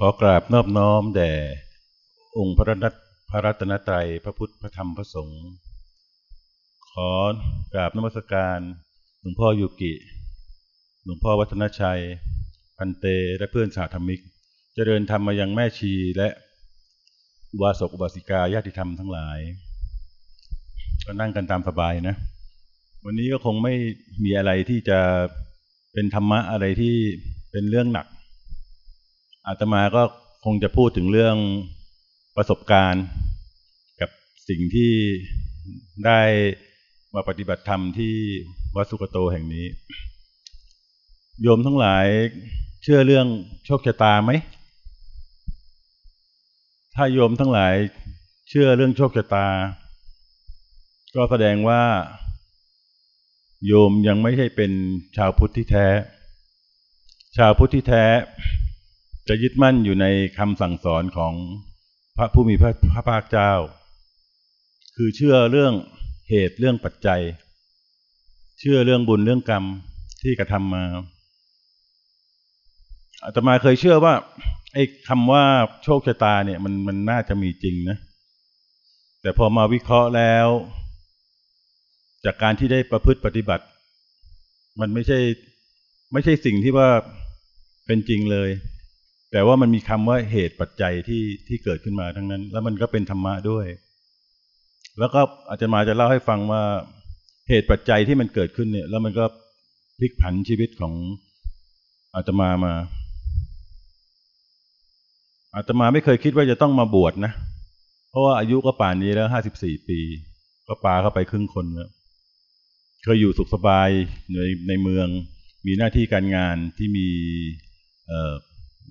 ขอกราบนอบน้อมแด่ องค์พระรัตพระรัตนตรัยพระพุทธพระธรรมพระสงฆ์ขอกราบนมัสการหลวงพ่อยุกิ หลวงพ่อวัฒนชัย พันเตและเพื่อนสาธมิก เจริญธรรมมายังแม่ชีและอุบาสกุบาสิกาญาติธรรมทั้งหลาย ก็นั่งกันตามสบายนะ วันนี้ก็คงไม่มีอะไรที่จะเป็นธรรมะอะไรที่เป็นเรื่องหนัก อาตมาก็คงจะพูดถึงเรื่องประสบการณ์ กับสิ่งที่ได้มาปฏิบัติธรรมที่วัดสุกโตแห่งนี้ โยมทั้งหลายเชื่อเรื่องโชคชะตาไหม ถ้าโยมทั้งหลายเชื่อเรื่องโชคชะตา ก็แสดงว่า โยมยังไม่ใช่เป็นชาวพุทธที่แท้ ชาวพุทธที่แท้ จะยึดมั่นอยู่ในคำสั่งสอนของพระผู้มีพระพระภาคเจ้า คือเชื่อเรื่องเหตุเรื่องปัจจัย เชื่อเรื่องบุญเรื่องกรรมที่กระทำมาอาตมาเคยเชื่อว่าไอ้คำว่าโชคชะตาเนี่ยมันมันน่าจะมีจริงนะ แต่พอมาวิเคราะห์แล้ว จากการที่ได้ประพฤติปฏิบัติ มันไม่ใช่ ไม่ใช่สิ่งที่ว่าเป็นจริงเลย แต่ว่ามันมีคำว่าเหตุปัจจัยที่ที่เกิดขึ้นมาทั้งนั้น แล้วมันก็เป็นธรรมะด้วย แล้วก็อาจจะมาจะเล่าให้ฟังว่าเหตุปัจจัยที่มันเกิดขึ้นเนี่ย แล้วมันก็พลิกผันชีวิตของอาตมามา อาตมาไม่เคยคิดว่าจะต้องมาบวชนะ เพราะว่าอายุก็ป่านนี้แล้วห้าสิบสี่ปี ก็ปาเข้าไปครึ่งคนแล้ว เคยอยู่สุขสบายในในเมือง มีหน้าที่การงานที่มีเออ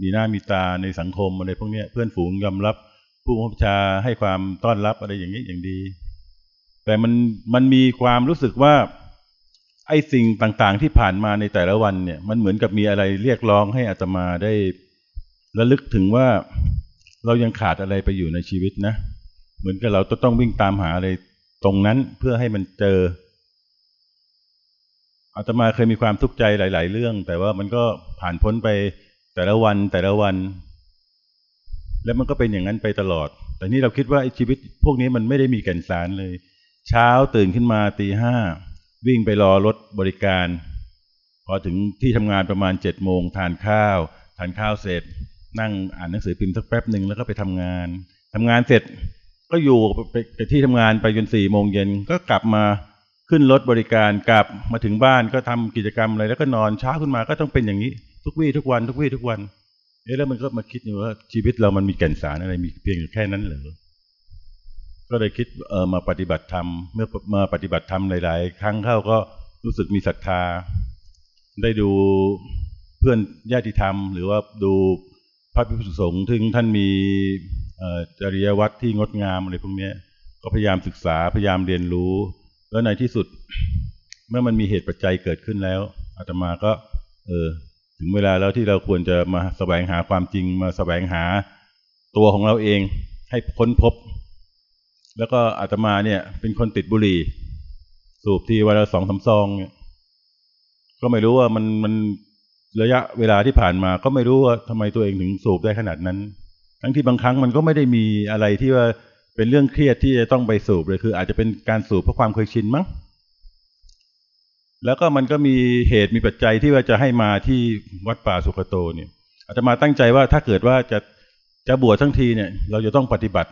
มีหน้ามีตาในสังคมอะไรพวกนี้เพื่อนฝูงยอมรับ ผู้บังคับชาให้ความต้อนรับอะไรอย่างนี้อย่างดี แต่มันมันมีความรู้สึกว่า ไอ้สิ่งต่างๆ ที่ผ่านมาในแต่ละวันเนี่ย มันเหมือนกับมีอะไรเรียกร้องให้อาตมาได้ระลึกถึงว่าเรายังขาดอะไรไปอยู่ในชีวิตนะ เหมือนกับเราต้องวิ่งตามหาอะไรตรงนั้นเพื่อให้มันเจออาตมาเคยมีความทุกข์ใจหลาย ๆ เรื่อง แต่ว่ามันก็ผ่านพ้นไป แต่ละวันแต่ละวัน แล้วมันก็เป็นอย่างนั้นไปตลอด แต่นี่เราคิดว่าชีวิตพวกนี้มันไม่ได้มีแก่นสารเลย เช้าตื่นขึ้นมาตีห้าวิ่งไปรอรถบริการ พอถึงที่ทำงานประมาณเจ็ดโมงทานข้าว ทานข้าวเสร็จ นั่งอ่านหนังสือพิมพ์สักแป๊บหนึ่งแล้วก็ไปทำงานทำงานเสร็จก็อยู่ไปที่ทำงานไปจนสี่โมงเย็นก็กลับมาขึ้นรถบริการกลับมาถึงบ้านก็ทำกิจกรรมอะไรแล้วก็นอนเช้าขึ้นมาก็ต้องเป็นอย่างนี้ ทุกวี่ทุกวัน ทุกวี่ทุกวันเอ๊ะแล้วมันก็มาคิดอยู่ว่าชีวิตเรามันมีแก่นสารอะไรมีเพียงอยู่แค่นั้นเหรอก็เลยคิดเออมาปฏิบัติธรรมเมื่อมาปฏิบัติธรรมหลาย ๆ ครั้งเข้าก็รู้สึกมีศรัทธา ได้ดูเพื่อนญาติธรรม หรือว่าดูพระภิกษุสงฆ์ถึงท่านมีจริยวัตรที่งดงามอะไรพวกนี้ก็พยายามศึกษาพยายามเรียนรู้ แล้วในที่สุด เมื่อมันมีเหตุปัจจัยเกิดขึ้นแล้วอาตมาก็ เออ ถึงเวลาแล้วที่เราควรจะมาแสวงหาความจริงมาแสวงหาตัวของเราเองให้ค้นพบ แล้วก็อาตมาเนี่ย เป็นคนติดบุหรี่ สูบทีวันละสองสาซองเนี่ยก็ไม่รู้ว่ามันมันระยะเวลาที่ผ่านมา ก็ไม่รู้ว่าทำไมตัวเองถึงสูบได้ขนาดนั้น ทั้งที่บางครั้งมันก็ไม่ได้มีอะไรที่ว่าเป็นเรื่องเครียดที่จะต้องไปสูบเลยคือ อาจจะเป็นการสูบเพราะความเคยชินมั้ง แล้วก็มันก็มีเหตุมีปัจจัยที่ว่าจะให้มาที่วัดป่าสุขโตเนี่ยอาจจะมาตั้งใจว่าถ้าเกิดว่าจะจะบวชทั้งทีเนี่ย เราจะต้องปฏิบัติ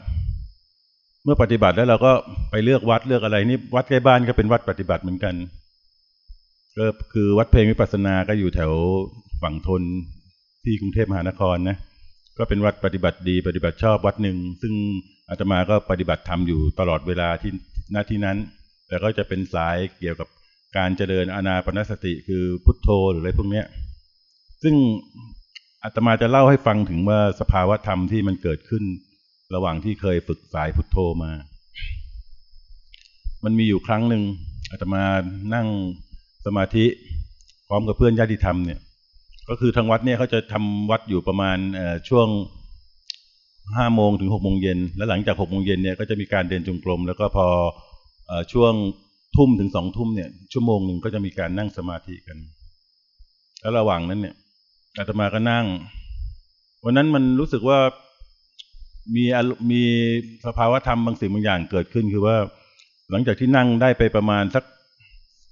เมื่อปฏิบัติแล้วเราก็ไปเลือกวัดเลือกอะไรนี่วัดใกล้บ้านก็เป็นวัดปฏิบัติเหมือนกันก็คือวัดเพลงวิปัสสนาก็อยู่แถวฝั่งทนที่กรุงเทพมหานครนะก็เป็นวัดปฏิบัติดี ปฏิบัติชอบวัดหนึ่ง ซึ่งอาตมาก็ปฏิบัติธรรมอยู่ตลอดเวลาที่หน้าที่นั้น แต่ก็จะเป็นสายเกี่ยวกับ การเจริญอานาปนสติคือพุทโธหรืออะไรพวกเนี้ย ซึ่งอาตมาจะเล่าให้ฟังถึงว่าสภาวะธรรมที่มันเกิดขึ้น ระหว่างที่เคยฝึกสายพุทโธมา มันมีอยู่ครั้งหนึ่งอาตมานั่งสมาธิพร้อมกับเพื่อนญาติธรรมเนี่ย ก็คือทางวัดเนี่ยเขาจะทำวัดอยู่ประมาณช่วงห้าโมงถึงหกโมงเย็น แล้วหลังจากหกโมงเย็นเนี่ยก็จะมีการเดินจงกรม แล้วก็พอช่วง ทุ่มถึงสองทุ่มเนี่ย ชั่วโมงหนึ่งก็จะมีการนั่งสมาธิกัน แล้วระหว่างนั้นเนี่ยอาตมาก็นั่ง วันนั้นมันรู้สึกว่ามีมีสภาวะธรรมบางสิ่งบางอย่างเกิดขึ้นคือว่า หลังจากที่นั่งได้ไปประมาณสัก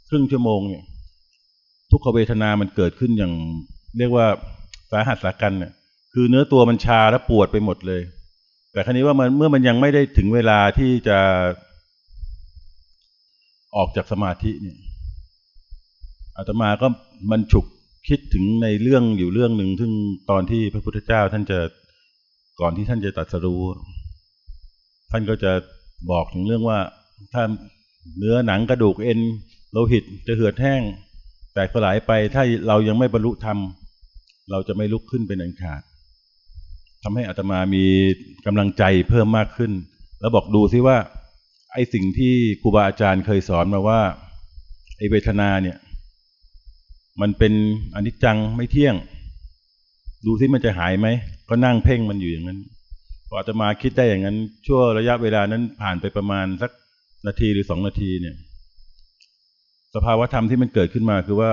ครึ่งชั่วโมงเนี่ย ทุกขเวทนามันเกิดขึ้นอย่าง เรียกว่าสาหัสสากันเนี่ยคือเนื้อตัวมันชาและปวดไปหมดเลย แต่ครั้นี้ว่ามันเมื่อมันยังไม่ได้ถึงเวลาที่จะ ออกจากสมาธิเนี่ยอาตมาก็มันฉุกคิดถึงในเรื่องอยู่เรื่องหนึ่งซึ่งตอนที่พระพุทธเจ้าท่านจะก่อนที่ท่านจะตัดสรู้ท่านก็จะบอกถึงเรื่องว่า ถ้าเนื้อหนังกระดูกเอ็นโลหิตจะเหือดแห้ง แตกสลายไปถ้าเรายังไม่บรรลุธรรม เราจะไม่ลุกขึ้นเป็นอันขาดทำให้อัตมามีกำลังใจเพิ่มมากขึ้น แล้วบอกดูซิว่า ไอ้สิ่งที่ครูบาอาจารย์เคยสอนมาว่า ไอ้เวทนาเนี่ย มันเป็นอนิจจังไม่เที่ยง ดูซิมันจะหายไหม ก็นั่งเพ่งมันอยู่อย่างนั้นพออาตมาคิดได้อย่างนั้น ชั่วระยะเวลานั้นผ่านไปประมาณสักนาทีหรือสองนาทีเนี่ย สภาวะธรรมที่มันเกิดขึ้นมาคือว่า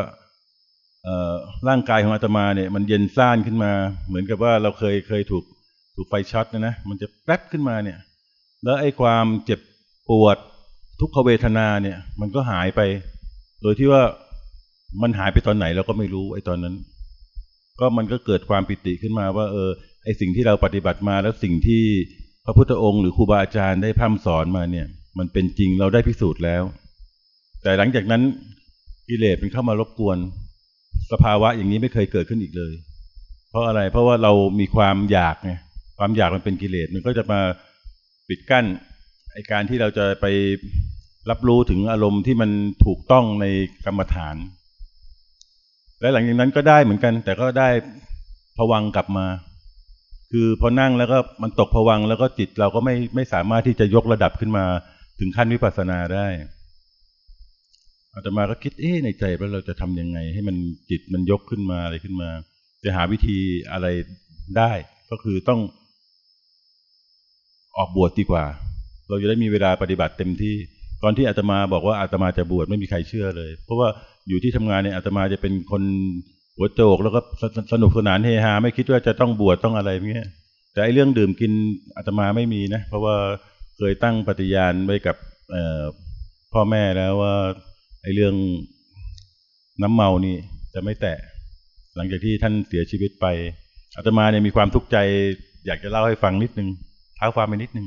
ร่างกายของอาตมาเนี่ย มันเย็นซ่านขึ้นมา เหมือนกับว่าเราเคยเคยถูกถูกไฟช็อตนะนะมันจะแป๊บขึ้นมาเนี่ย แล้วไอ้ความเจ็บ ปวดทุกขเวทนาเนี่ย มันก็หายไป โดยที่ว่ามันหายไปตอนไหนเราก็ไม่รู้ไอ้ตอนนั้น ก็มันก็เกิดความปิติขึ้นมาว่า เออไอ้สิ่งที่เราปฏิบัติมาแล้วสิ่งที่พระพุทธองค์หรือครูบาอาจารย์ได้พร่ำสอนมาเนี่ย มันเป็นจริงเราได้พิสูจน์แล้ว แต่หลังจากนั้นกิเลสมันเข้ามารบกวน สภาวะอย่างนี้ไม่เคยเกิดขึ้นอีกเลย เพราะอะไรเพราะว่าเรามีความอยากไงความอยากมันเป็นกิเลสมันก็จะมาปิดกั้น อการที่เราจะไปรับรู้ถึงอารมณ์ที่มันถูกต้องในกรรมฐาน และหลังจากนั้นก็ได้เหมือนกัน แต่ก็ได้ผวังกลับมา คือพอนั่งแล้วก็มันตกผวังแล้วก็จิตเราก็ไม่ไม่สามารถที่จะยกระดับขึ้นมาถึงขั้นวิปัสสนาได้อาตมาก็คิดเอ๊ะในใจว่าเราจะทํำยังไง ให้มันจิตมันยกขึ้นมาอะไรขึ้นมา จะหาวิธีอะไรได้ ก็คือต้องออกบวชดีกว่า เราจะได้มีเวลาปฏิบัติเต็มที่ ตอนที่อาตมาบอกว่าอาตมาจะบวชไม่มีใครเชื่อเลย เพราะว่าอยู่ที่ทำงานเนี่ยอาตมาจะเป็นคนหัวโจกแล้วก็สนุกสนานเฮฮาไม่คิดว่าจะต้องบวชต้องอะไรเงี้ยแต่ไอเรื่องดื่มกินอาตมาไม่มีนะ เพราะว่าเคยตั้งปฏิญาณไว้กับพ่อแม่แล้วว่าไอ้เรื่องน้ำเมานี่จะไม่แตะ หลังจากที่ท่านเสียชีวิตไปอาตมาเนี่ยมีความทุกข์ใจ อยากจะเล่าให้ฟังนิดนึงท้าความไปนิดนึง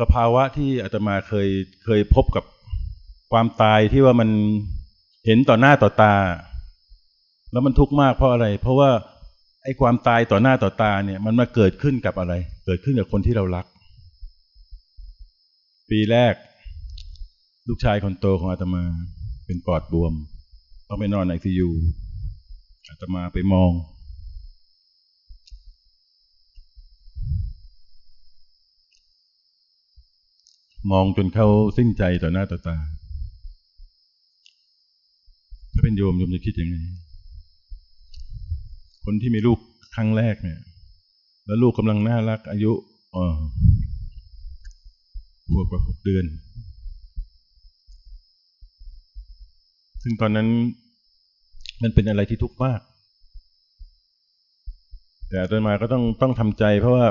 สภาวะที่อาตมาเคยเคยพบกับความตายที่ว่ามันเห็นต่อหน้าต่อตา แล้วมันทุกข์มากเพราะอะไร เพราะว่าไอ้ความตายต่อหน้าต่อตาเนี่ย มันมาเกิดขึ้นกับอะไร เกิดขึ้นกับคนที่เรารัก ปีแรก ลูกชายคนโตของอาตมาเป็นปอดบวม ต้องไปนอนไอซียูอาตมาไปมอง มองจนเขาสิ้นใจต่อหน้าต่อตา ถ้าเป็นโยมโยมจะคิดยังไง คนที่มีลูกครั้งแรกเนี่ย แล้วลูกกำลังน่ารัก อายุอ๋อขวบกว่าหกเดือน ซึ่งตอนนั้นมันเป็นอะไรที่ทุกข์มาก แต่ตอนมาก็ต้องต้องทำใจเพราะว่า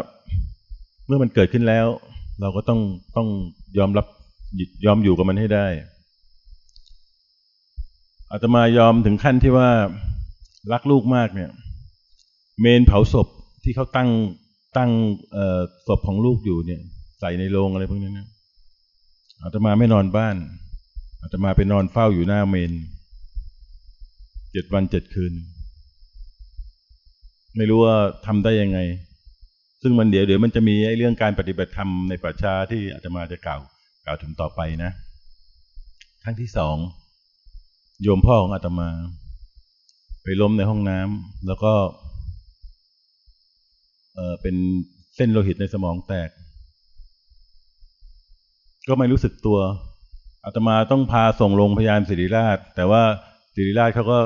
เมื่อมันเกิดขึ้นแล้ว เราก็ต้องต้อง ยอมรับยอมอยู่กับมันให้ได้อาตมายอมถึงขั้นที่ว่ารักลูกมากเนี่ย เมนเผาศพที่เขาตั้งตั้งศพของลูกอยู่เนี่ย ใส่ในโรงอะไรพวกนี้นะอาตมาไม่นอนบ้านอาตมาไปนอนเฝ้าอยู่หน้าเมนเจ็ดวันเจ็ดคืน ไม่รู้ว่าทำได้ยังไง ซึ่งมันเดี๋ยวเดี๋ยวมันจะมีไอ้เรื่องการปฏิบัติธรรมในป่าชาที่อาตมาจะกล่าวกล่าวถึงต่อไปนะครั้งที่สองโยมพ่อของอาตมา ไปล้มในห้องน้ำแล้วก็ เออเป็นเส้นโลหิตในสมองแตก ก็ไม่รู้สึกตัวอาตมาต้องพาส่งโรงพยาบาลศิริราช แต่ว่าศิริราชเขาก็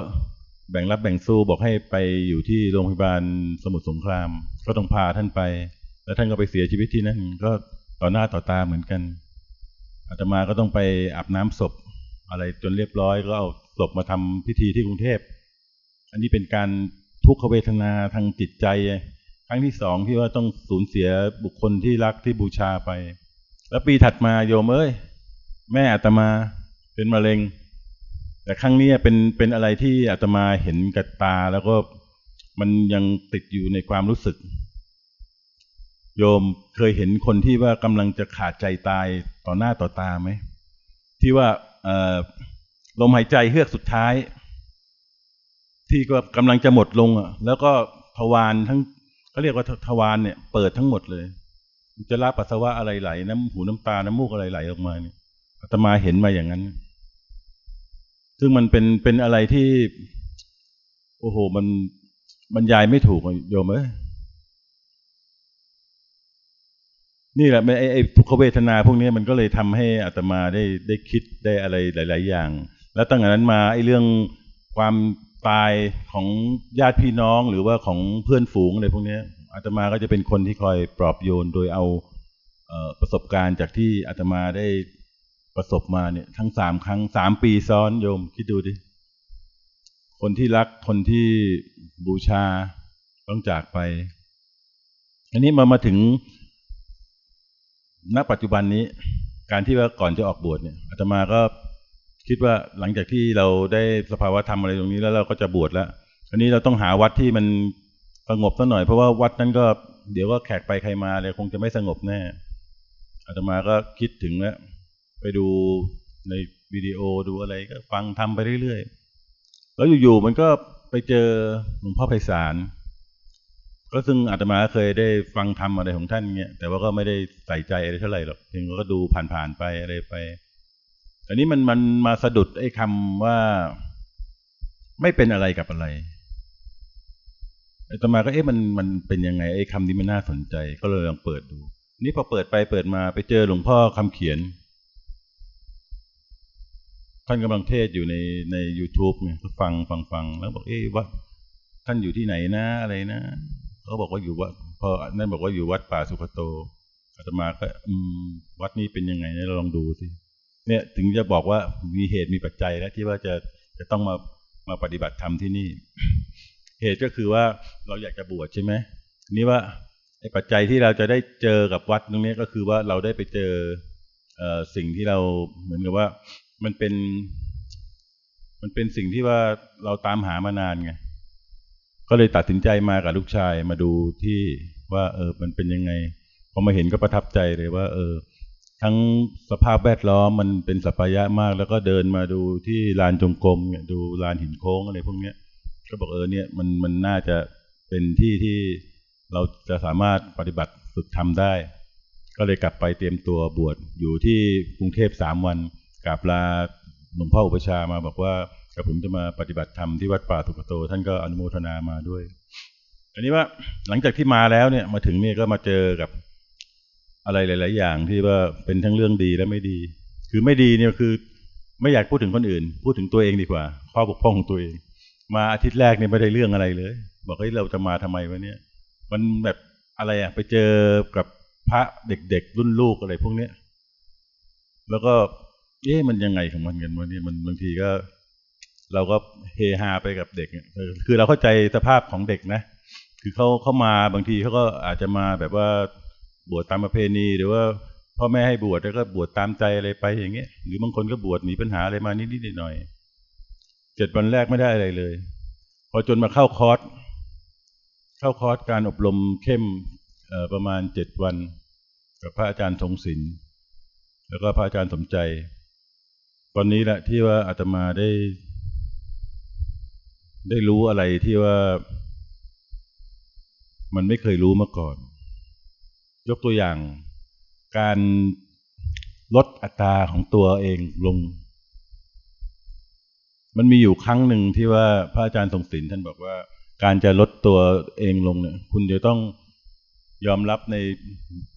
แบ่งรับแบ่งสู้บอกให้ไปอยู่ที่โรงพยาบาลสมุทรสงคราม ก็ต้องพาท่านไป แล้วท่านก็ไปเสียชีวิตที่นั่นก็ต่อหน้าต่อตาเหมือนกันอาตมาก็ต้องไปอาบน้ำศพ อะไรจนเรียบร้อยก็เอาศพมาทำพิธีที่กรุงเทพ อันนี้เป็นการทุกขเวทนาทางจิตใจ ครั้งที่สองที่ว่าต้องสูญเสียบุคคลที่รักที่บูชาไป แล้วปีถัดมาโยมเอ้ย แม่อาตมาเป็นมะเร็ง แต่ครั้งนี้เป็นเป็นอะไรที่อาตมาเห็นกับตาแล้วก็มันยังติดอยู่ในความรู้สึก โยมเคยเห็นคนที่ว่ากำลังจะขาดใจตายต่อหน้าต่อตาไหมที่ว่าลมหายใจเฮือกสุดท้าย ที่ก็กำลังจะหมดลงอะ แล้วก็ทวารทั้งเขาเรียกว่าทวารเนี่ย เปิดทั้งหมดเลยจะลาปัสสาวะอะไรไหลน้ำหูน้ำตาน้ำมูกอะไรไหลออกมาเนี่ยอาตมาเห็นมาอย่างนั้น ซึ่งมันเป็นเป็นอะไรที่โอ้โหมันบรรยายไม่ถูกโยมเอ้ยนี่แหละไอ้ไอ้ทุกขเวทนาพวกนี้มันก็เลยทำให้อาตมาได้ได้คิดได้อะไรหลาย ๆ อย่าง แล้วตั้งแต่นั้นมาไอ้เรื่องความตายของญาติพี่น้องหรือว่าของเพื่อนฝูงอะไรพวกนี้อาตมาก็จะเป็นคนที่คอยปลอบโยนโดยเอาประสบการณ์จากที่อาตมาได้ ประสบมาเนี่ยทั้งสามครั้งสามปีซ้อนโยม คิดดูดิ คนที่รักคนที่บูชาต้องจากไป อันนี้มามาถึงณปัจจุบันนี้ การที่ว่าก่อนจะออกบวชเนี่ยอาตมาก็คิดว่าหลังจากที่เราได้สภาวะธรรมอะไรตรงนี้แล้วเราก็จะบวชแล้วอันนี้เราต้องหาวัดที่มันสงบสักหน่อยเพราะว่าวัดนั้นก็เดี๋ยวก็แขกไปใครมาเลยคงจะไม่สงบแน่อาตมาก็คิดถึงแล้ว ไปดูในวิดีโอดูอะไรก็ฟังทำไปเรื่อยๆ แล้วอยู่ๆมันก็ไปเจอหลวงพ่อไพศาลก็ซึ่งอาตมาเคยได้ฟังทำอะไรของท่านเงี้ยแต่ว่าก็ไม่ได้ใส่ใจอะไรเท่าไหร่หรอกเพียงก็ดูผ่านๆไปอะไรไป อันนี้มันมันมาสะดุดไอ้คำว่า ไม่เป็นอะไรกับอะไรอาตมาก็เอ๊ะมันมันเป็นยังไงไอ้คำนี้มันน่าสนใจ ก็เลยลองเปิดดู นี่พอเปิดไปเปิดมาไปเจอหลวงพ่อคำเขียน ท่านกำลังเทศอยู่ในใน YouTube เนี่ยก็ฟังฟังฟังแล้วบอกเอ๊ะว่าท่านอยู่ที่ไหนนะอะไรนะเขาบอกว่าอยู่วัดพอนั่นบอกว่าอยู่วัดป่าสุขโตอาตมาก็อืมวัดนี้เป็นยังไงเนี่ยเราลองดูสิเนี่ยถึงจะบอกว่ามีเหตุมีปัจจัยแล้วที่ว่าจะจะต้องมามาปฏิบัติธรรมที่นี่ เหตุก็คือว่าเราอยากจะบวชใช่ไหมนี่ว่าไอ้ปัจจัยที่เราจะได้เจอกับวัดตรงนี้ก็คือว่าเราได้ไปเจอเอ่อสิ่งที่เราเหมือนกับว่า มันเป็น มันเป็นสิ่งที่ว่าเราตามหามานานไงก็เลยตัดสินใจมากับลูกชายมาดูที่ว่า เออ มันเป็นยังไงพอมาเห็นก็ประทับใจเลยว่า เออ ทั้งสภาพแวดล้อมมันเป็นสัพยะมาก แล้วก็เดินมาดูที่ลานจงกรมเนี่ยดูลานหินโค้งอะไรพวกเนี้ย ก็บอกเออเนี่ยมันมันน่าจะเป็นที่ที่เราจะสามารถปฏิบัติฝึกทำได้ ก็เลยกลับไปเตรียมตัวบวชอยู่ที่กรุงเทพสามวัน กราบลาหลวงพ่ออุปชามาบอกว่ากับผมจะมาปฏิบัติธรรมที่วัดป่าสุกโต ท่านก็อนุโมทนามาด้วยอันนี้ว่าหลังจากที่มาแล้วเนี่ยมาถึงเนี่ยก็มาเจอกับอะไรหลาย ๆ อย่างที่ว่าเป็นทั้งเรื่องดีและไม่ดี คือไม่ดีเนี่ยคือ ไม่อยากพูดถึงคนอื่น พูดถึงตัวเองดีกว่าข้อบกพร่องของตัวเอง มาอาทิตย์แรกเนี่ยไม่ได้เรื่องอะไรเลย บอกให้เราจะมาทำไมวะเนี่ย มันแบบอะไรอะไปเจอกับพระเด็ก ๆ รุ่นลูกอะไรพวกเนี้ยแล้วก็ เอ๊ะมันยังไงของมันกันวะเนี่ยมันบางทีก็ เราก็เฮฮาไปกับเด็กคือเราเข้าใจสภาพของเด็กนะ คือเขาเข้ามาบางทีเขาก็อาจจะมาแบบว่าบวชตามประเพณีหรือว่าพ่อแม่ให้บวชแล้วก็บวชตามใจอะไรไปอย่างเงี้ย หรือบางคนก็บวชหนีปัญหาอะไรมานิดๆหน่อยๆเจ็ดวันแรกไม่ได้อะไรเลย พอจนมาเข้าคอร์สเข้าคอร์สการอบรมเข้มประมาณเจ็ดวัน กับพระอาจารย์ทรงศิลป์แล้วก็พระอาจารย์สมใจ ตอนนี้แหละที่ว่าอาตมาได้ ได้รู้อะไรที่ว่า มันไม่เคยรู้มาก่อน ยกตัวอย่าง การลดอัตราของตัวเองลง มันมีอยู่ครั้งหนึ่งที่ว่าพระอาจารย์ทรงศิลท่านบอกว่า การจะลดตัวเองลงเนี่ย คุณจะต้องยอมรับใน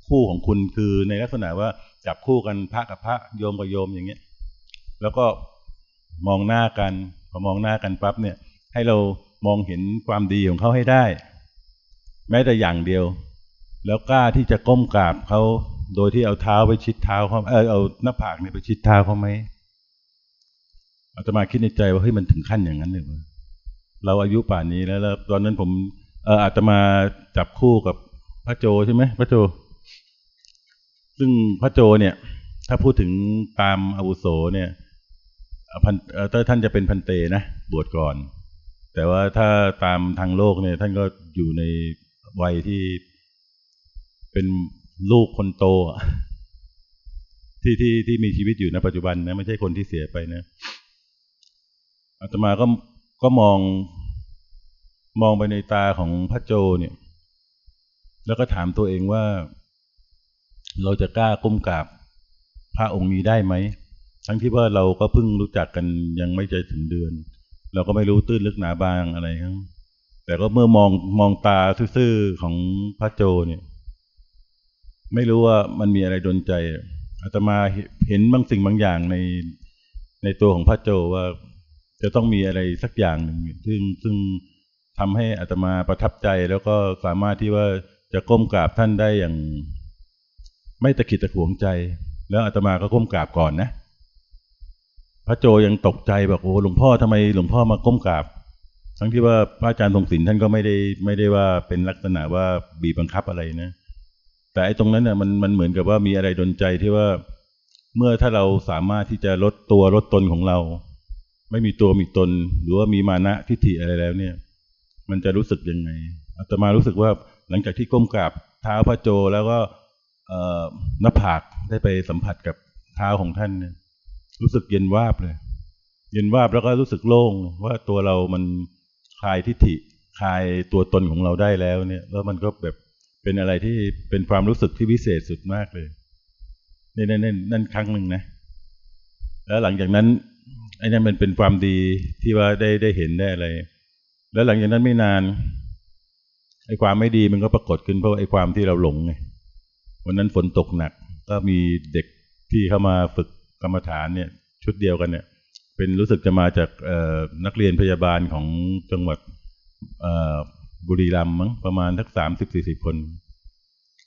คู่ของคุณคือในลักษณะว่าจับคู่กันพระกับพระโยมกับโยมอย่างเงี้ย แล้วก็มองหน้ากันพอมองหน้ากันปั๊บเนี่ย ให้เรามองเห็นความดีของเขาให้ได้ แม้แต่อย่างเดียว แล้วกล้าที่จะก้มกราบเขาโดยที่เอาเท้าไปชิดเท้าเขาเออเอาหน้าผากเนี่ยไปชิดเท้าเขาไหมอาตมาคิดในใจว่าเฮ้ยมันถึงขั้นอย่างนั้นเลยเราอายุป่านนี้แล้วแล้วตอนนั้นผมเอออาตมาจับคู่กับพระโจใช่ไหมพระโจ ซึ่งพระโจเนี่ย ถ้าพูดถึงตามอาวุโสเนี่ย ท่านจะเป็นพันเตนะบวชก่อน แต่ว่าถ้าตามทางโลกเนี่ย ท่านก็อยู่ในวัยที่เป็นลูกคนโต ที่ที่ที่มีชีวิตอยู่ในปัจจุบันนะไม่ใช่คนที่เสียไปนะอาตมาก็ก็มองมองไปในตาของพระโจเนี่ย แล้วก็ถามตัวเองว่า เราจะกล้าก้มกราบพระองค์นี้ได้ไหม ทั้งที่ว่าเราก็เพิ่งรู้จักกันยังไม่ใจถึงเดือน เราก็ไม่รู้ตื้นลึกหนาบางอะไรครับแต่ก็เมื่อมองมองตาซื่อๆของพระโจเนี่ย ไม่รู้ว่ามันมีอะไรดนใจอาตมาเห็นบางสิ่งบางอย่างในในตัวของพระโจว่า จะต้องมีอะไรสักอย่างหนึ่งซึ่งซึ่งทำให้อัตมาประทับใจแล้วก็สามารถที่ว่าจะก้มกราบท่านได้อย่าง ไม่ตะขิดตะขวงใจ แล้วอาตมาก็ก้มกราบก่อนนะ พระโจยังตกใจบอกโอ้หลวงพ่อทำไมหลวงพ่อมาก้มกราบ ทั้งที่ว่าพระอาจารย์ทรงศิลป์ท่านก็ไม่ได้ไม่ได้ว่าเป็นลักษณะว่าบีบบังคับอะไรนะ แต่ไอ้ตรงนั้นเนี่ยมันมันเหมือนกับว่ามีอะไรดนใจที่ว่าเมื่อถ้าเราสามารถที่จะลดตัวลดตนของเรา ไม่มีตัวมีตน หรือว่ามีมานะทิฏฐิอะไรแล้วเนี่ย มันจะรู้สึกยังไงอาตมารู้สึกว่าหลังจากที่ก้มกราบเท้าพระโจแล้วก็หน้าผากได้ไปสัมผัสกับเท้าของท่านเนี่ย รู้สึกเย็นวาบเลย เย็นวาบแล้วก็รู้สึกโล่งว่าตัวเรามันคลายทิฏฐิคลายตัวตนของเราได้แล้วเนี่ย แล้วมันก็แบบเป็นอะไรที่เป็นความรู้สึกที่พิเศษสุดมากเลยนี่นั่นนั่นนั่นครั้งหนึ่งนะ แล้วหลังจากนั้นไอ้นั่นมันเป็นความดีที่ว่าได้ได้เห็นได้อะไร แล้วหลังจากนั้นไม่นานไอ้ความไม่ดีมันก็ปรากฏขึ้นเพราะไอ้ความที่เราหลงไงวันนั้นฝนตกหนัก ก็มีเด็กที่เข้ามาฝึก กรรมฐานเนี่ยชุดเดียวกันเนี่ย เป็นรู้สึกจะมาจากนักเรียนพยาบาลของจังหวัดบุรีรัมย์มั้งประมาณทักสามสิบสี่สิบคน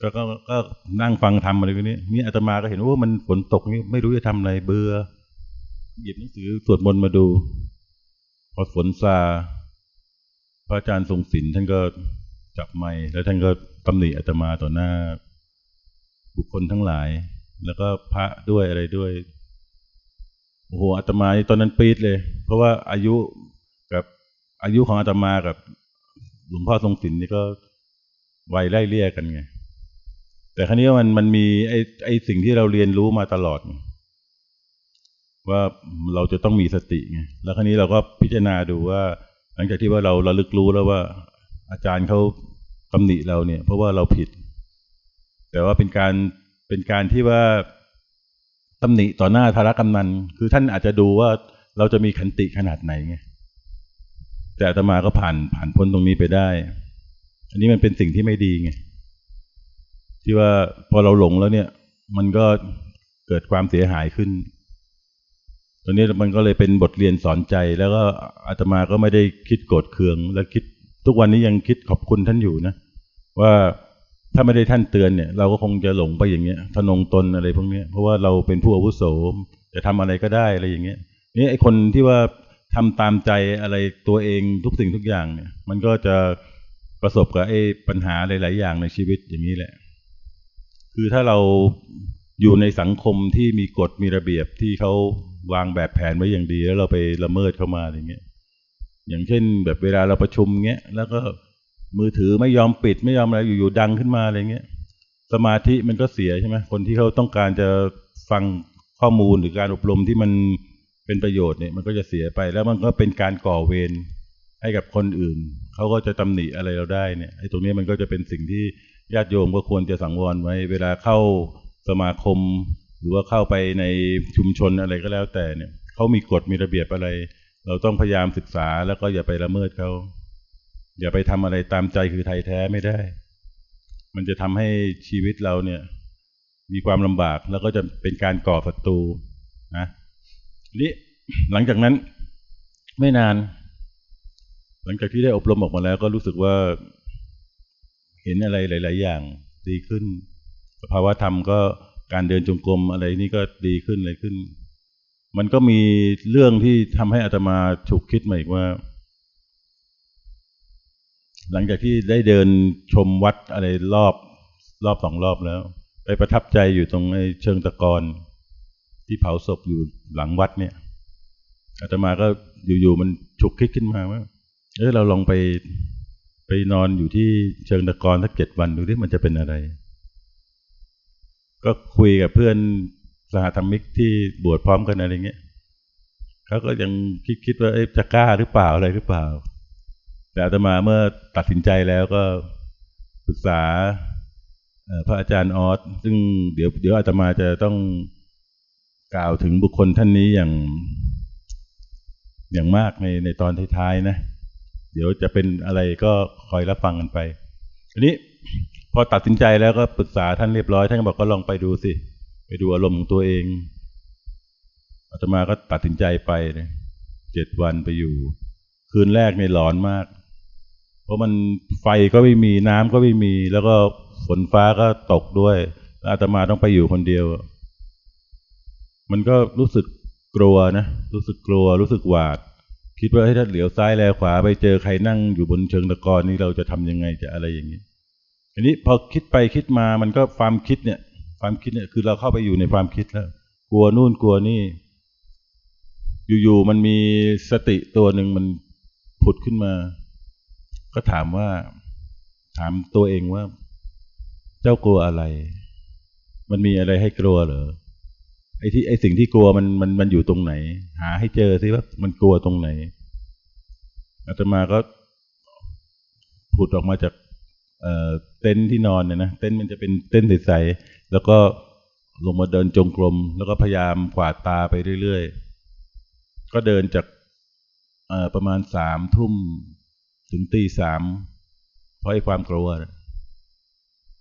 ก็ก็ก็นั่งฟังทำอะไรพวกนี้นี่อาตมาก็เห็นว่ามันฝนตกนี่ไม่รู้จะทำอะไรเบื่อหยิบหนังสือสวดมนต์มาดู พอฝนซาพระอาจารย์ทรงศิลท่านก็จับไม้แล้วท่านก็ตำหนิอาตมาต่อหน้า บุคคลทั้งหลาย แล้วก็พระด้วยอะไรด้วย โอ้โหอาตมาตอนนั้นปี๊ดเลย เพราะว่าอายุกับอายุของอาตมากับหลวงพ่อทรงศิลป์นี่ก็วัยไล่เลี่ยกันไง แต่ครั้นี้มันมันมีไอ้ไอ้สิ่งที่เราเรียนรู้มาตลอด ว่าเราจะต้องมีสติไงแล้วครั้นี้เราก็พิจารณาดูว่า หลังจากที่ว่าเราระลึกรู้แล้วว่า อาจารย์เขาตำหนิเราเนี่ย เพราะว่าเราผิด แต่ว่าเป็นการเป็นการที่ว่า ตำหนิต่อหน้าธารกำนัน คือท่านอาจจะดูว่าเราจะมีขันติขนาดไหนไงแต่อาตมาก็ผ่านผ่านพ้นตรงนี้ไปได้ อันนี้มันเป็นสิ่งที่ไม่ดีไงที่ว่าพอเราหลงแล้วเนี่ย มันก็เกิดความเสียหายขึ้นตอนนี้มันก็เลยเป็นบทเรียนสอนใจ แล้วก็อาตมาก็ไม่ได้คิดโกรธเคือง แล้วคิดทุกวันนี้ยังคิดขอบคุณท่านอยู่นะ ว่า ถ้าไม่ได้ท่านเตือนเนี่ย เราก็คงจะหลงไปอย่างเงี้ยทนงตนอะไรพวกเนี้ยเพราะว่าเราเป็นผู้อาวุโสจะทำอะไรก็ได้อะไรอย่างเงี้ยนี่ไอคนที่ว่าทำตามใจอะไรตัวเองทุกสิ่งทุกอย่างเนี่ย มันก็จะประสบกับไอ้ปัญหาหลาย ๆ อย่างในชีวิตอย่างนี้แหละ คือถ้าเราอยู่ในสังคมที่มีกฎมีระเบียบที่เขาวางแบบแผนไว้อย่างดี แล้วเราไปละเมิดเข้ามาอย่างเงี้ย อย่างเช่น แบบเวลาเราประชุมเงี้ย แล้วก็ มือถือไม่ยอมปิดไม่ยอมอะไรอยู่ๆดังขึ้นมาอะไรเงี้ย สมาธิมันก็เสียใช่ไหมคนที่เขาต้องการจะฟังข้อมูลหรือการอบรมที่มันเป็นประโยชน์เนี่ยมันก็จะเสียไปแล้วมันก็เป็นการก่อเวรให้กับคนอื่น เขาก็จะตำหนิอะไรเราได้เนี่ยไอ้ตรงนี้มันก็จะเป็นสิ่งที่ญาติโยมก็ควรจะสังวรไว้ เวลาเข้าสมาคม หรือว่าเข้าไปในชุมชนอะไรก็แล้วแต่เนี่ยเขามีกฎมีระเบียบอะไร เราต้องพยายามศึกษาแล้วก็อย่าไปละเมิดเขา อย่าไปทำอะไรตามใจคือไทยแท้ไม่ได้ มันจะทำให้ชีวิตเราเนี่ย มีความลำบากแล้วก็จะเป็นการก่อศัตรูนะนี่หลังจากนั้นไม่นาน หลังจากที่ได้อบรมออกมาแล้ว ก็รู้สึกว่าเห็นอะไรหลาย ๆ อย่างดีขึ้น สภาวะธรรมก็การเดินจงกรมอะไรนี่ก็ดีขึ้นอะไรขึ้น มันก็มีเรื่องที่ทำให้อาตมาฉุกคิดมาอีกว่า หลังจากที่ได้เดินชมวัดอะไรรอบรอบสองรอบแล้ว ไปประทับใจอยู่ตรงไอ้เชิงตะกอนที่เผาศพอยู่หลังวัดเนี่ยอาตมาก็อยู่ๆมันฉุกคิดขึ้นมาว่าเออเราลองไปไปนอนอยู่ที่เชิงตะกอนสักเจ็ดวันดูที่มันจะเป็นอะไร ก็คุยกับเพื่อนสหธรรมิกที่บวชพร้อมกันอะไรเงี้ยเขาก็ยังคิดคิดว่าจะกล้าหรือเปล่าอะไรหรือเปล่า แต่อาตมาเมื่อตัดสินใจแล้วก็ปรึกษาพระอาจารย์ออสซึ่งเดี๋ยวเดี๋ยวอาตมาจะต้องกล่าวถึงบุคคลท่านนี้อย่างอย่างมากในในตอนท้ายๆนะ เดี๋ยวจะเป็นอะไรก็คอยรับฟังกันไปทีนี้พอตัดสินใจแล้วก็ปรึกษาท่านเรียบร้อยท่านก็บอกก็ลองไปดูสิ ไปดูอารมณ์ของตัวเองอาตมาก็ตัดสินใจไปเลยเจ็ดวันไปอยู่ คืนแรกในหลอนมาก เพราะมันไฟก็ไม่มีน้ำก็ไม่มี แล้วก็ฝนฟ้าก็ตกด้วยอาตมาต้องไปอยู่คนเดียว มันก็รู้สึกกลัวนะรู้สึกกลัว รู้สึกหวาด คิดว่าให้ถ้าเหลียวซ้ายแลขวาไปเจอใครนั่งอยู่บนเชิงตะกอนนี่เราจะทำยังไงจะอะไรอย่างนี้อันนี้พอคิดไปคิดมามันก็ความคิดเนี่ย ความคิดเนี่ยคือเราเข้าไปอยู่ในความคิดแล้ว กลัวนู่นกลัวนี่ อยู่ๆมันมีสติตัวหนึ่งมันผุดขึ้นมา ก็ถามว่า ถามตัวเองว่า เจ้ากลัวอะไร มันมีอะไรให้กลัวเหรอไอ้ที่ไอ้สิ่งที่กลัวมันมันมันอยู่ตรงไหน หาให้เจอสิว่ามันกลัวตรงไหนอาตมาก็ผุดออกมาจากเอ่อเต็นท์ที่นอนเนี่ยนะเต็นท์มันจะเป็นเต็นท์ใสๆแล้วก็ลงมาเดินจงกรมแล้วก็พยายามขวาดตาไปเรื่อยๆก็เดินจากเอ่อประมาณสามทุ่ม ถึงตีสามเพราะไอ้ความกลัว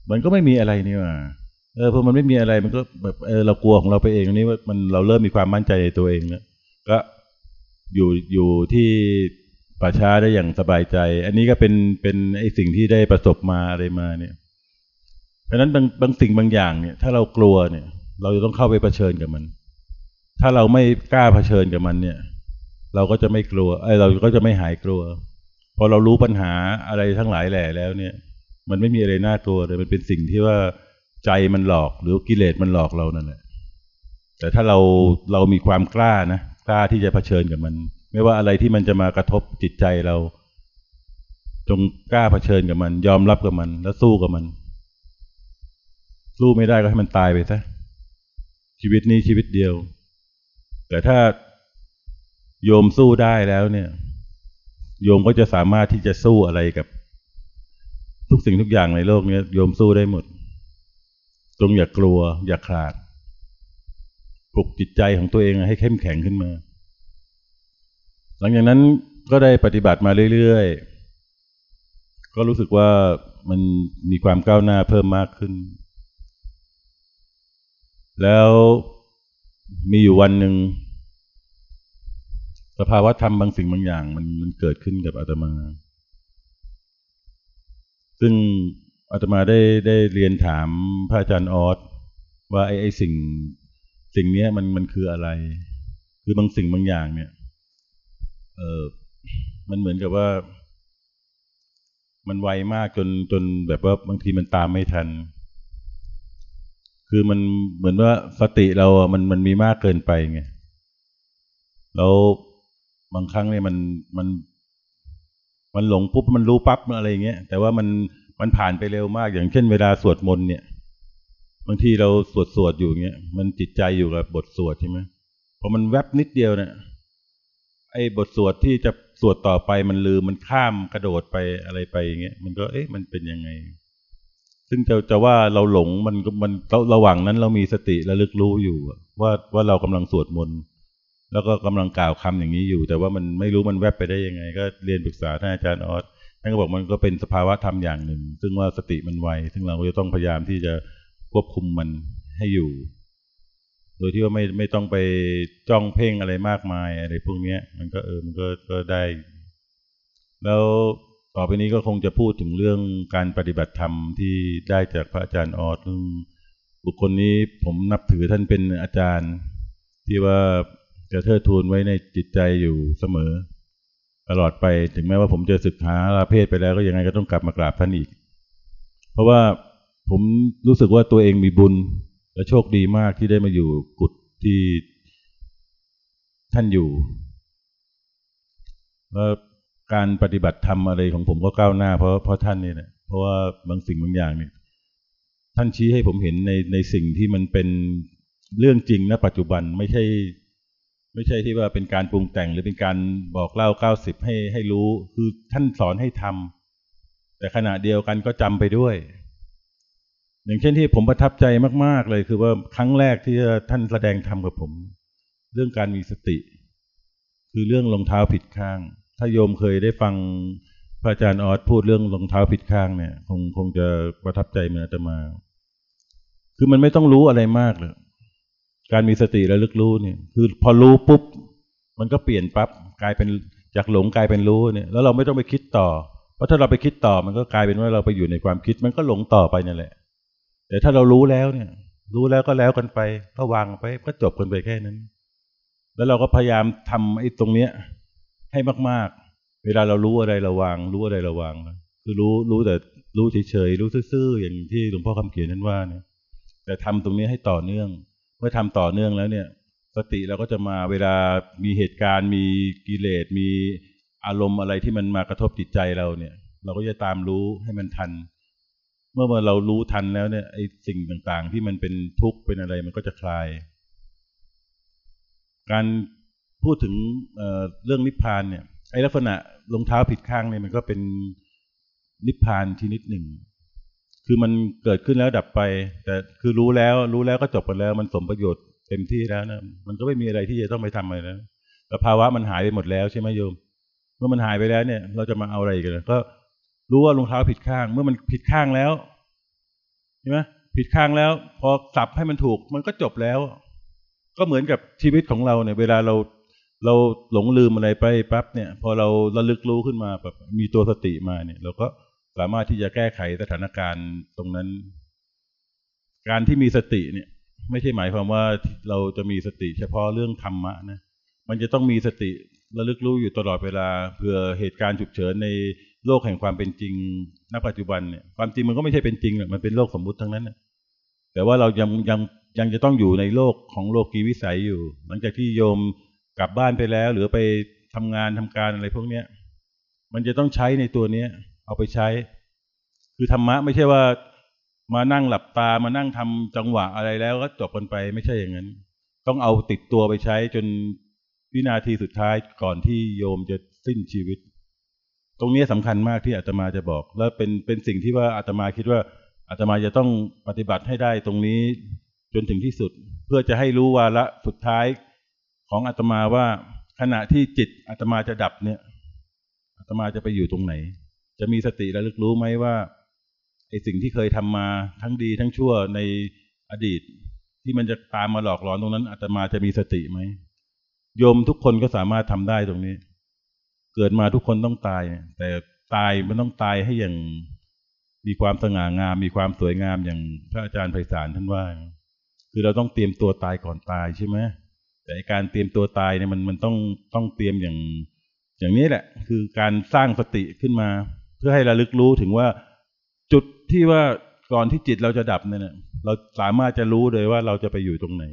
มันก็ไม่มีอะไรนี่ว่าเออพอมันไม่มีอะไรมันก็แบบเออเรากลัวของเราไปเองนี่ว่ามันเราเริ่มมีความมั่นใจในตัวเองแล้วก็อยู่อยู่ที่ป่าช้าได้อย่างสบายใจ อันนี้ก็เป็นเป็นไอ้สิ่งที่ได้ประสบมาอะไรมาเนี่ย เพราะนั้นบางบางสิ่งบางอย่างเนี่ย ถ้าเรากลัวเนี่ย เราจะต้องเข้าไปเผชิญกับมัน ถ้าเราไม่กล้าเผชิญกับมันเนี่ย เราก็จะไม่กลัวไอ้เราก็จะไม่หายกลัว อเรารู้ปัญหาอะไรทั้งหลายแหล่แล้วเนี่ย มันไม่มีอะไรน่ากลัวเลย มันเป็นสิ่งที่ว่าใจมันหลอกหรือกิเลสมันหลอกเรานั่นแหละแต่ถ้าเราเรามีความกล้านะกล้าที่จะเผชิญกับมัน ไม่ว่าอะไรที่มันจะมากระทบจิตใจเรา จงกล้าเผชิญกับมัน ยอมรับกับมัน แล้วสู้กับมัน สู้ไม่ได้ก็ให้มันตายไปซะชีวิตนี้ชีวิตเดียว แต่ถ้าโยมสู้ได้แล้วเนี่ย โยมก็จะสามารถที่จะสู้อะไรกับ ทุกสิ่งทุกอย่างในโลกนี้โยมสู้ได้หมด จงอย่ากลัว อย่าขาด ปลุกจิตใจของตัวเองให้เข้มแข็งขึ้นมา หลังจากนั้นก็ได้ปฏิบัติมาเรื่อยๆ ก็รู้สึกว่ามันมีความก้าวหน้าเพิ่มมากขึ้น แล้วมีอยู่วันหนึ่ง สภาวะธรรมบางสิ่งบางอย่าง มันมันเกิดขึ้นกับอาตมา ซึ่งอาตมาได้ได้เรียนถามพระอาจารย์ออสว่าไอ้ไอ้สิ่งสิ่งนี้มันมันคืออะไร คือบางสิ่งบางอย่าง เนี่ย เออมันเหมือนกับว่า มันไวมากจนจนแบบว่าบางทีมันตามไม่ทัน คือมันเหมือนว่าสติเราอะมันมันมีมากเกินไปไงแล้ว บางครั้งเนี่ยมันมัน มันหลงปุ๊บมันรู้ปั๊บอะไรอย่างเงี้ย แต่ว่ามันมันผ่านไปเร็วมาก อย่างเช่นเวลาสวดมนต์เนี่ย บางทีเราสวดสวดอยู่เงี้ย มันจิตใจอยู่กับบทสวดใช่ไหมพอมันแวบนิดเดียวเนี่ยไอ้บทสวดที่จะสวดต่อไปมันลืมมันข้ามกระโดดไปอะไรไปอย่างเงี้ยมันก็เอ๊ะมันเป็นยังไง ซึ่งจะจะว่าเราหลงมันมันระหว่างนั้นเรามีสติระลึกรู้อยู่ว่าว่าเรากำลังสวดมนต์ แล้วก็กำลังกล่าวคำอย่างนี้อยู่ แต่ว่ามันไม่รู้มันแวบไปได้ยังไง ก็เรียนปรึกษาท่านอาจารย์ออสท่านก็บอกมันก็เป็นสภาวะธรรมอย่างหนึ่ง ซึ่งว่าสติมันไว ซึ่งเราก็จะต้องพยายามที่จะควบคุมมันให้อยู่ โดยที่ว่าไม่ไม่ต้องไปจ้องเพ่งอะไรมากมายอะไรพวกนี้มันก็เออมันก็ก็ได้ แล้วต่อไปนี้ก็คงจะพูดถึงเรื่องการปฏิบัติธรรมที่ได้จากพระอาจารย์ออสซึ่งบุคคลนี้ผมนับถือท่านเป็นอาจารย์ ที่ว่า จะเทิดทูนไว้ในจิตใจอยู่เสมอ ตลอดไปถึงแม้ว่าผมจะศึกษาลาเพศไปแล้วก็ยังไงก็ต้องกลับมากราบท่านอีก เพราะว่าผมรู้สึกว่าตัวเองมีบุญ และโชคดีมากที่ได้มาอยู่กุฏที่ท่านอยู่แล้วการปฏิบัติธรรมอะไรของผมก็ก้าวหน้าเพราะเพราะท่านนี่แหละเพราะว่าบางสิ่งบางอย่างเนี่ยท่านชี้ให้ผมเห็นในในสิ่งที่มันเป็นเรื่องจริงณปัจจุบันไม่ใช่ ไม่ใช่ที่ว่าเป็นการปรุงแต่งหรือเป็นการบอกเล่าเก้าสิบให้ให้รู้ คือท่านสอนให้ทำแต่ขณะเดียวกันก็จำไปด้วย อย่างเช่นที่ผมประทับใจมาก ๆ เลยคือว่าครั้งแรกที่ท่านแสดงธรรมกับผม เรื่องการมีสติ คือเรื่องรองเท้าผิดข้าง ถ้าโยมเคยได้ฟังพระอาจารย์ออสพูดเรื่องรองเท้าผิดข้างเนี่ย คงคงจะประทับใจเหมือนอาตมา คือมันไม่ต้องรู้อะไรมากเลย การมีสติระลึกรู้เนี่ย คือพอรู้ปุ๊บ มันก็เปลี่ยนปั๊บกลายเป็นจากหลงกลายเป็นรู้เนี่ย แล้วเราไม่ต้องไปคิดต่อ เพราะถ้าเราไปคิดต่อมันก็กลายเป็นว่าเราไปอยู่ในความคิด มันก็หลงต่อไปนั่นแหละ แต่ถ้าเรารู้แล้วเนี่ย รู้แล้วก็แล้วกันไป ก็วางไปก็จบกันไปแค่นั้น แล้วเราก็พยายามทำไอ้ตรงเนี้ย ให้มากๆ เวลาเรารู้อะไรราวางรู้อะไรราวางคือรู้รู้แต่รู้เฉยๆรู้ซื่อๆอย่างที่หลวงพ่อคำเขียนนั้นว่าเนี่ยแต่ทำตรงนี้ให้ต่อเนื่อง มื่อทำต่อเนื่องแล้วเนี่ย สติเราก็จะมาเวลามีเหตุการณ์ มีกิเลสมีอารมณ์อะไรที่มันมากระทบจิตใจเราเนี่ย เราก็จะตามรู้ให้มันทัน เมื่อเรารู้ทันแล้วเนี่ยไอ้สิ่งต่างๆ ที่มันเป็นทุกข์เป็นอะไรมันก็จะคลาย การพูดถึงเเรื่องนิพพานเนี่ยไอ้ลักษณะรองเท้าผิดข้างเนี่ยมันก็เป็นนิพพานชนิดหนึ่ง คือมันเกิดขึ้นแล้วดับไป แต่คือรู้แล้ว รู้แล้วก็จบไปแล้ว มันสมประโยชน์เต็มที่แล้วนะมันก็ไม่มีอะไรที่จะต้องไปทำอะไรแล้วแต่ภาวะมันหายไปหมดแล้วใช่ไหมโยม เมื่อมันหายไปแล้วเนี่ย เราจะมาเอาอะไรกันก็รู้ว่ารองเท้าผิดข้าง เมื่อมันผิดข้างแล้วใช่ไหมผิดข้างแล้ว พอสับให้มันถูก มันก็จบแล้ว ก็เหมือนกับชีวิตของเราเนี่ย เวลาเราเราหลงลืมอะไรไปปั๊บเนี่ย พอเราระลึกรู้ขึ้นมาแบบมีตัวสติมาเนี่ย เราก็ สามารถที่จะแก้ไขสถานการณ์ตรงนั้น การที่มีสติเนี่ย ไม่ใช่หมายความว่าเราจะมีสติ เฉพาะเรื่องธรรมะนะมันจะต้องมีสติระลึกรู้อยู่ตลอดเวลาเผื่อเหตุการณ์ฉุกเฉินในโลกแห่งความเป็นจริงณปัจจุบันเนี่ยความจริงมันก็ไม่ใช่เป็นจริงมันเป็นโลกสมมุติทั้งนั้นแต่ว่าเรายังยังยังจะต้องอยู่ในโลกของโลกีวิสัยอยู่ หลังจากที่โยมกลับบ้านไปแล้ว หรือไปทำงานทำการอะไรพวกเนี้ย มันจะต้องใช้ในตัวเนี้ย เอาไปใช้ คือธรรมะไม่ใช่ว่ามานั่งหลับตามานั่งทำจังหวะอะไรแล้วก็จบกันไปไม่ใช่อย่างนั้น ต้องเอาติดตัวไปใช้จนวินาทีสุดท้ายก่อนที่โยมจะสิ้นชีวิต ตรงนี้สำคัญมากที่อาตมาจะบอก แล้วเป็นเป็นสิ่งที่ว่าอาตมาคิดว่าอาตมาจะต้องปฏิบัติให้ได้ตรงนี้จนถึงที่สุด เพื่อจะให้รู้วาระสุดท้ายของอาตมาว่าขณะที่จิตอาตมาจะดับเนี่ยอาตมาจะไปอยู่ตรงไหน จะมีสติระลึกรู้ไหมว่าไอสิ่งที่เคยทำมาทั้งดีทั้งชั่วในอดีต ที่มันจะตามมาหลอกหลอนตรงนั้นอาตมาจะมีสติไหมโยมทุกคนก็สามารถทำได้ตรงนี้ เกิดมาทุกคนต้องตาย แต่ตายมันต้องตายให้อย่างมีความสง่างาม มีความสวยงามอย่างพระอาจารย์ไพศาลท่านว่า คือเราต้องเตรียมตัวตายก่อนตายใช่ไหมแต่การเตรียมตัวตายเนี่ยมันมันต้องต้องเตรียมอย่างอย่างนี้แหละ คือการสร้างสติขึ้นมา เพื่อให้ระลึกรู้ถึงว่าจุดที่ว่าก่อนที่จิตเราจะดับเนี่ยเราสามารถจะรู้เลยว่าเราจะไปอยู่ตรงไหน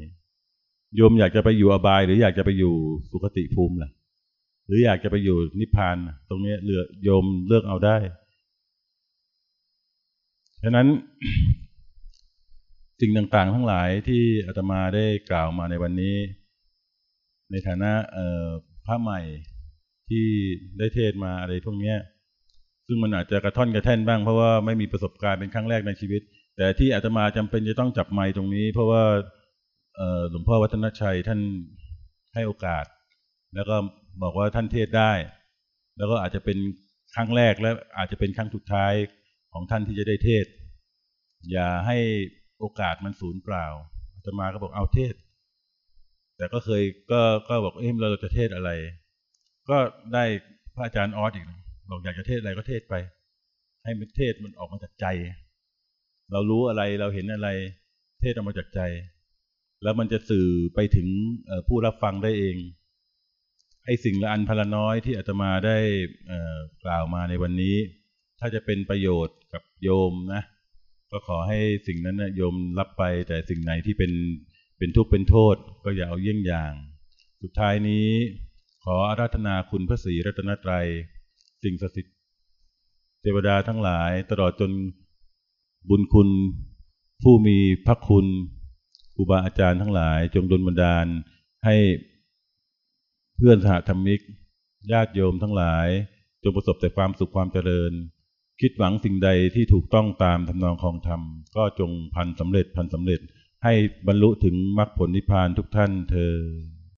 โยมอยากจะไปอยู่อบาย หรืออยากจะไปอยู่สุคติภูมิล่ะ หรืออยากจะไปอยู่นิพพานตรงนี้เลือกโยมเลือกเอาได้ฉะนั้นสิ่งต่างๆ ทั้งหลายที่อาตมาได้กล่าวมาในวันนี้ ในฐานะพระใหม่ที่ได้เทศมาอะไรพวกนี้ ซึ่งมันอาจจะกระท่อนกระแท่นบ้างเพราะว่าไม่มีประสบการณ์เป็นครั้งแรกในชีวิต แต่ที่อาตมาจำเป็นจะต้องจับไม้ตรงนี้ เพราะว่าหลวงพ่อวัฒนชัยท่านให้โอกาส แล้วก็บอกว่าท่านเทศได้ แล้วก็อาจจะเป็นครั้งแรกและอาจจะเป็นครั้งสุดท้ายของท่านที่จะได้เทศ อย่าให้โอกาสมันสูญเปล่าอาตมาก็บอกเอาเทศ แต่ก็เคยก็ก็บอกเอ้เราจะเทศอะไร ก็ได้พระอาจารย์ออสอีก บอกอยากจะเทศอะไรก็เทศไป ให้มันเทศมันออกมาจากใจ เรารู้อะไรเราเห็นอะไร เทศออกมาจากใจ แล้วมันจะสื่อไปถึงผู้รับฟังได้เองไอ้สิ่งละอันพละน้อยที่อาตมาได้กล่าวมาในวันนี้ ถ้าจะเป็นประโยชน์กับโยมนะ ก็ขอให้สิ่งนั้นนะโยมรับไป แต่สิ่งไหนที่เป็นเป็นทุกข์เป็นโทษ ก็อย่าเอาเยี่ยงอย่าง สุดท้ายนี้ ขออาราธนาคุณพระศรีรัตนตรัย สิ่งศักดิ์สิทธิ์เทวดาทั้งหลายตลอดจนบุญคุณ ผู้มีพระคุณครูบาอาจารย์ทั้งหลาย จงดลบันดาลให้เพื่อนสหธรรมิกญาติโยมทั้งหลาย จงประสบแต่ความสุขความเจริญ คิดหวังสิ่งใดที่ถูกต้องตามทำนองของธรรม ก็จงพันสำเร็จพันสำเร็จ ให้บรรลุถึงมรรคผลนิพพานทุกท่านเธอ